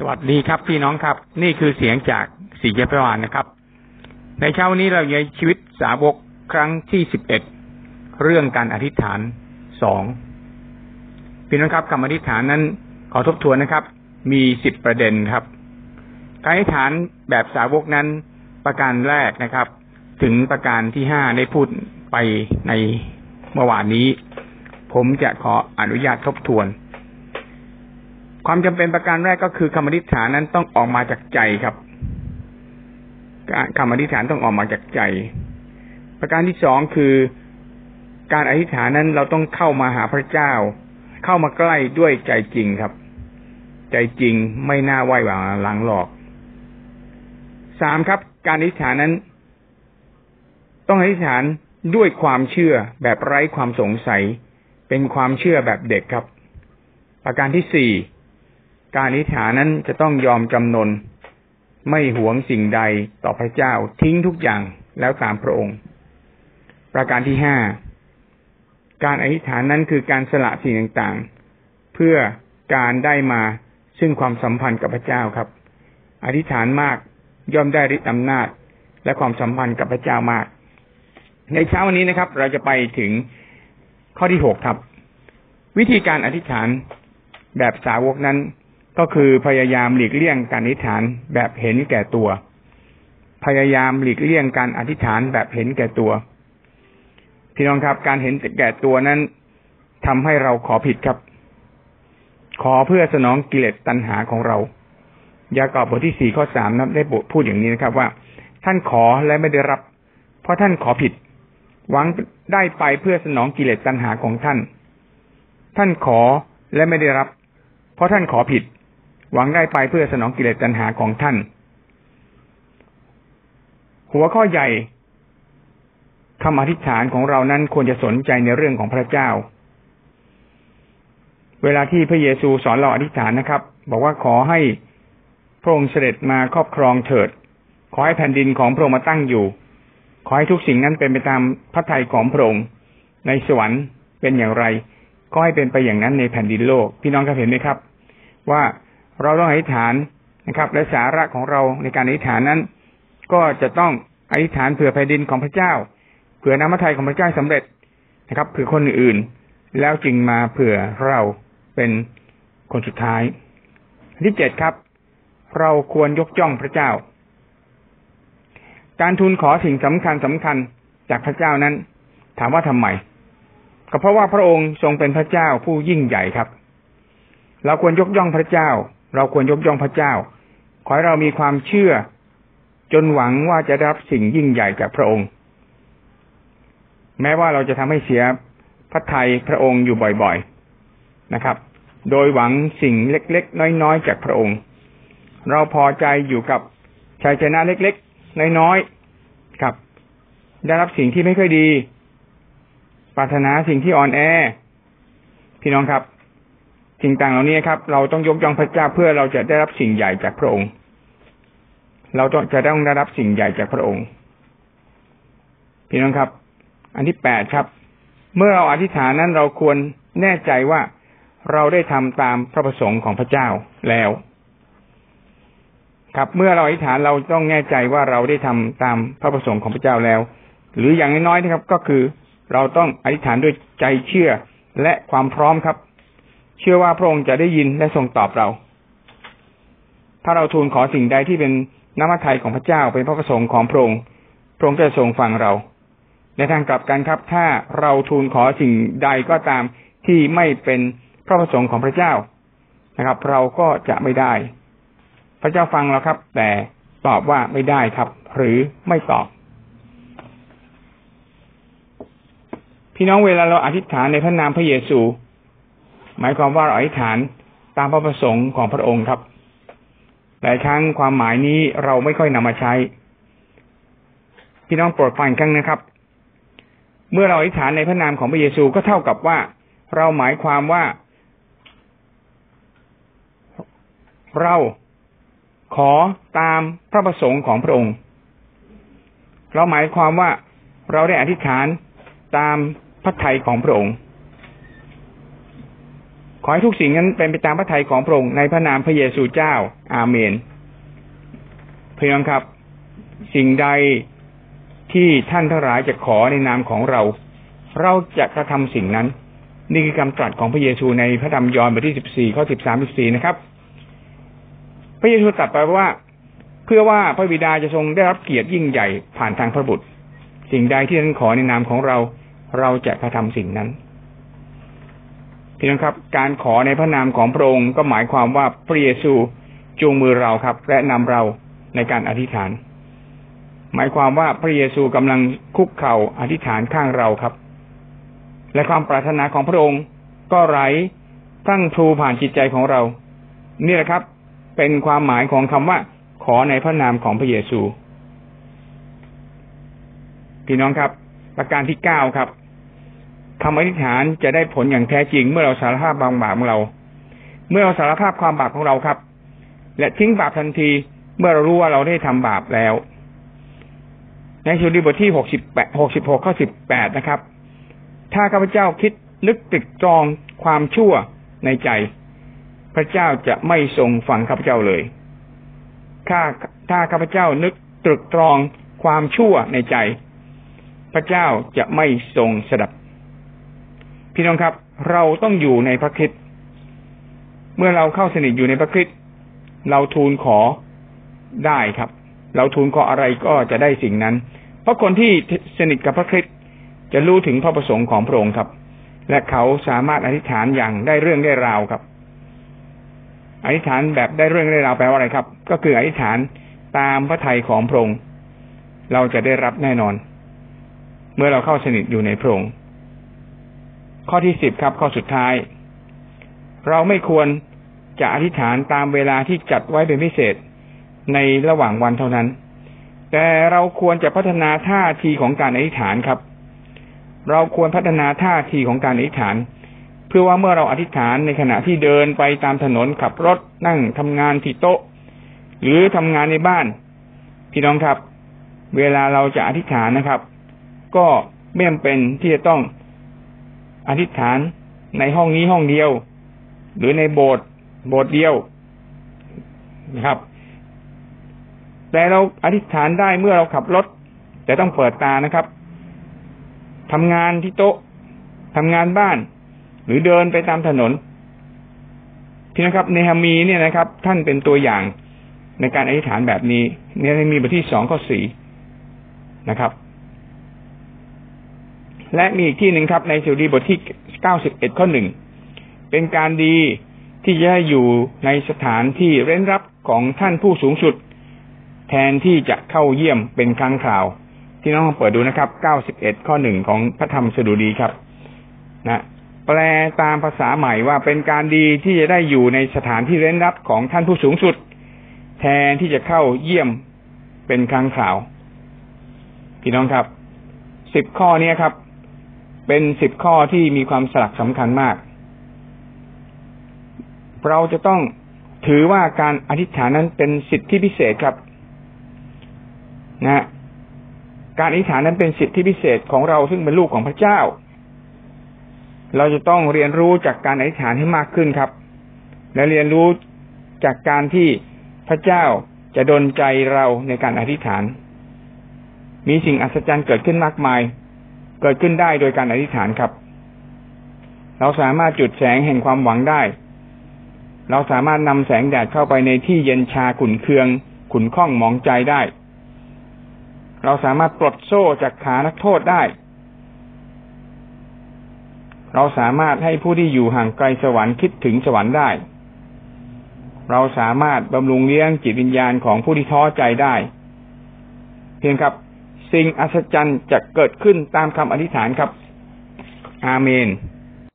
สวัสดีครับพี่น้องครับ นี่คือเสียงจากสีเจพระวานนะครับ ในเช้านี้เราในชีวิตสาวกครั้งที่สิบเอ็ดเรื่องการอธิษฐานสองพี่น้องครับคำอธิษฐานนั้นขอทบทวนนะครับ มีสิบประเด็นครับ การอธิษฐานแบบสาวกนั้นประการแรกนะครับ ถึงประการที่ห้าได้พูดไปในเมื่อวานนี้ ผมจะขออนุญาตทบทวน ความจำเป็นประการแรกก็คือคำอธิษฐานนั้นต้องออกมาจากใจครับคำอธิษฐานต้องออกมาจากใจ ประการที่สองคือการอธิษฐานนั้นเราต้องเข้ามาหาพระเจ้า เข้ามาใกล้ด้วยใจจริงครับ ใจจริงไม่น่าไหวหวังหลังหลอกสามครับ การอธิษฐานนั้น ต้องอธิษฐานด้วยความเชื่อแบบไร้ความสงสัย เป็นความเชื่อแบบเด็กครับ ประการที่สี่ การอธิษฐานนั้นจะต้องยอมจำนน ไม่หวงสิ่งใดต่อพระเจ้าทิ้งทุกอย่างแล้วตามพระองค์ ประการที่ห้าการอธิษฐานนั้นคือการสละสิ่งต่างๆ เพื่อการได้มาซึ่งความสัมพันธ์กับพระเจ้าครับ อธิษฐานมากย่อมได้ฤทธิ์อำนาจ และความสัมพันธ์กับพระเจ้ามาก ในเช้าวันนี้นะครับ เราจะไปถึงข้อที่หกครับ วิธีการอธิษฐานแบบสาวกนั้น ก็คือพยายามหลีกเลี่ยงการอธิษฐานแบบเห็นแก่ตัว พยายามหลีกเลี่ยงการอธิษฐานแบบเห็นแก่ตัว พี่น้องครับ การเห็นแก่ตัวนั้นทำให้เราขอผิดครับ ขอเพื่อสนองกิเลสตัณหาของเรา ยากอบบทที่สี่ข้อสามนะได้บทพูดอย่างนี้นะครับ ว่า ท่านขอและไม่ได้รับ เพราะท่านขอผิด หวังได้ไปเพื่อสนองกิเลสตัณหาของท่าน ท่านขอและไม่ได้รับ เพราะท่านขอผิด หวังได้ไปเพื่อสนองกิเลสตัณหาของท่าน หัวข้อใหญ่คำอธิษฐานของเรานั้นควรจะสนใจในเรื่องของพระเจ้า เวลาที่พระเยซูสอนเราอธิษฐานนะครับ บอกว่าขอให้พระองค์เสด็จมาครอบครองเถิด ขอให้แผ่นดินของพระองค์มาตั้งอยู่ ขอให้ทุกสิ่งนั้นเป็นไปตามพระทัยของพระองค์ในสวรรค์เป็นอย่างไร ก็ให้เป็นไปอย่างนั้นในแผ่นดินโลก พี่น้องครับเห็นไหมครับ ว่า เราต้องอธิษฐานนะครับ และสาระของเราในการอธิษฐานนั้น ก็จะต้องอธิษฐานเผื่อแผ่นดินของพระเจ้า เผื่อน้ำพระทัยของพระเจ้าสำเร็จนะครับเผื่อคนอื่นแล้วจึงมาเผื่อเราเป็นคนสุดท้ายที่เจ็ดครับ เราควรยกย่องพระเจ้า การทูลขอสิ่งสำคัญสำคัญจากพระเจ้านั้น ถามว่าทำไมก็เพราะว่าพระองค์ทรงเป็นพระเจ้าผู้ยิ่งใหญ่ครับ เราควรยกย่องพระเจ้า เราควรยกย่องพระเจ้า ขอให้เรามีความเชื่อ จนหวังว่าจะรับสิ่งยิ่งใหญ่จากพระองค์ แม้ว่าเราจะทำให้เสียพระทัยพระองค์อยู่บ่อยๆนะครับ โดยหวังสิ่งเล็กๆ น้อยๆ จากพระองค์ เราพอใจอยู่กับชัยชนะเล็กๆ น้อยๆ ครับ ได้รับสิ่งที่ไม่ค่อยดี ปรารถนาสิ่งที่อ่อนแอ พี่น้องครับ สิ่งต่างเหล่านี้ครับ เราต้องยกย่องพระเจ้าเพื่อเราจะได้รับสิ่งใหญ่จากพระองค์ เราจะต้องได้รับสิ่งใหญ่จากพระองค์ พี่น้องครับ อันที่แปดครับ เมื่อเราอธิษฐานนั้นเราควรแน่ใจว่าเราได้ทำตามพระประสงค์ของพระเจ้าแล้ว ครับ เมื่อเราอธิษฐานเราต้องแน่ใจว่าเราได้ทำตามพระประสงค์ของพระเจ้าแล้ว หรืออย่างน้อยๆนะครับ ก็คือเราต้องอธิษฐานด้วยใจเชื่อและความพร้อมครับ เชื่อว่าพระองค์จะได้ยินและทรงตอบเรา ถ้าเราทูลขอสิ่งใดที่เป็นน้ำมัทยของพระเจ้าเป็นพระประสงค์ของพระองค์ พระองค์จะทรงฟังเรา ในทางกลับกันครับ ถ้าเราทูลขอสิ่งใดก็ตามที่ไม่เป็นพระประสงค์ของพระเจ้านะครับ เราก็จะไม่ได้ พระเจ้าฟังเราครับ แต่ตอบว่าไม่ได้ครับ หรือไม่ตอบ พี่น้องเวลาเราอธิษฐานในพระนามพระเยซู หมายความว่าเราอธิษฐานตามพระประสงค์ของพระองค์ครับ หลายครั้งความหมายนี้เราไม่ค่อยนำมาใช้ พี่น้องโปรดฟังครั้งนะครับ เมื่อเราอธิษฐานในพระนามของพระเยซูก็เท่ากับว่า เราหมายความว่า เราขอตามพระประสงค์ของพระองค์ เราหมายความว่าเราได้อธิษฐานตามพระทัยของพระองค์ ขอให้ทุกสิ่งนั้นเป็นไปตามพระทัยของพระองค์ในพระนามพระเยซูเจ้า อาเมน เพียงครับ สิ่งใดที่ท่านทั้งหลายจะขอในนามของเรา เราจะกระทำสิ่งนั้น นี่คือคำตรัสของพระเยซูในพระธรรมยอห์นบทที่สิบสี่ข้อสิบสามสิบสี่นะครับ พระเยซูตรัสไปว่าเพื่อว่าพระบิดาจะทรงได้รับเกียรติยิ่งใหญ่ผ่านทางพระบุตร สิ่งใดที่ท่านขอในนามของเรา เราจะกระทำสิ่งนั้น พี่น้องครับ การขอในพระนามของพระองค์ก็หมายความว่าพระเยซูจูงมือเราครับ และนำเราในการอธิษฐาน หมายความว่าพระเยซูกำลังคุกเข่าอธิษฐานข้างเราครับ และความปรารถนาของพระองค์ก็ไหลตั้งพลูผ่านจิตใจของเรา นี่แหละครับ เป็นความหมายของคำว่า ขอในพระนามของพระเยซู พี่น้องครับ ประการที่เก้าครับ คำอธิษฐานจะได้ผลอย่างแท้จริง เมื่อเราสารภาพบางบาปของเรา เมื่อเราสารภาพความบาปของเราครับ และทิ้งบาปทันทีเมื่อเรารู้ว่าเราได้ทำบาปแล้ว ในสุดีบทที่หกสิบแปดหกสิบหกข้อสิบแปดนะครับ ถ้าข้าพเจ้าคิดนึกติดจองความชั่วในใจ พระเจ้าจะไม่ทรงฟังข้าพเจ้าเลย ถ้าถ้าข้าพเจ้านึกตรึกตรองความชั่วในใจ พระเจ้าจะไม่ทรงสดับ พี่น้องครับ เราต้องอยู่ในพระคิดเมื่อเราเข้าสนิทอยู่ในพระคิดเราทูลขอได้ครับ เราทูลขออะไรก็จะได้สิ่งนั้น เพราะคนที่สนิทกับพระคิดจะรู้ถึงพระประสงค์ของพระองค์ครับ และเขาสามารถอธิษฐานอย่างได้เรื่องได้ราวครับ อธิษฐานแบบได้เรื่องได้ราวแปลว่าอะไรครับ ก็คืออธิษฐานตามพระทัยของพระองค์เราจะได้รับแน่นอน เมื่อเราเข้าสนิทอยู่ในพระองค์ ข้อที่สิบครับ ข้อสุดท้าย เราไม่ควรจะอธิษฐานตามเวลาที่จัดไว้เป็นพิเศษในระหว่างวันเท่านั้น แต่เราควรจะพัฒนาท่าทีของการอธิษฐานครับ เราควรพัฒนาท่าทีของการอธิษฐาน เพื่อว่าเมื่อเราอธิษฐานในขณะที่เดินไปตามถนนขับรถนั่งทำงานที่โต๊ะ หรือทำงานในบ้าน พี่น้องครับ เวลาเราจะอธิษฐานนะครับ ก็ไม่จำเป็นที่จะต้อง อธิษฐานในห้องนี้ห้องเดียว หรือในโบสถ์โบสถ์เดียวนะครับ แต่เราอธิษฐานได้เมื่อเราขับรถ แต่ต้องเปิดตานะครับทำงานที่โต๊ะทำงานบ้าน หรือเดินไปตามถนนที่นะครับในฮามีเนี่ยนะครับ ท่านเป็นตัวอย่างในการอธิษฐานแบบนี้เนี่ยมีบทที่สองข้อสี่นะครับ และมีอีกที่หนึ่งครับในสุดีบทที่เก้าสิบเอ็ดข้อหนึ่งเป็นการดีที่จะอยู่ในสถานที่เร้นรับของท่านผู้สูงสุด แทนที่จะเข้าเยี่ยมเป็นครั้งคราว ที่น้องเปิดดูนะครับเก้าสิบเอ็ดข้อหนึ่งของพระธรรมสดุดีครับ นะแปลตามภาษาใหม่ว่าเป็นการดีที่จะได้อยู่ในสถานที่เร้นรับของท่านผู้สูงสุด แทนที่จะเข้าเยี่ยมเป็นครั้งคราว พี่น้องครับสิบข้อนี้ครับ เป็นสิบข้อที่มีความสลักสำคัญมาก เราจะต้องถือว่าการอธิษฐานนั้นเป็นสิทธิพิเศษครับ นะการอธิษฐานนั้นเป็นสิทธิพิเศษของเราซึ่งเป็นลูกของพระเจ้า เราจะต้องเรียนรู้จากการอธิษฐานให้มากขึ้นครับ และเรียนรู้จากการที่พระเจ้าจะดลใจเราในการอธิษฐาน มีสิ่งอัศจรรย์เกิดขึ้นมากมาย เกิดขึ้นได้โดยการอธิษฐานครับ เราสามารถจุดแสงแห่งความหวังได้ เราสามารถนำแสงแดดเข้าไปในที่เย็นชาขุนเคือง ขุนข้องมองใจได้ เราสามารถปลดโซ่จากขานักโทษได้ เราสามารถให้ผู้ที่อยู่ห่างไกลสวรรค์คิดถึงสวรรค์ได้ เราสามารถบำรุงเลี้ยงจิตวิญญาณของผู้ที่ท้อใจได้ เพียงครับ สิ่งอัศจรรย์จะเกิดขึ้นตามคำอธิษฐานครับ อาเมน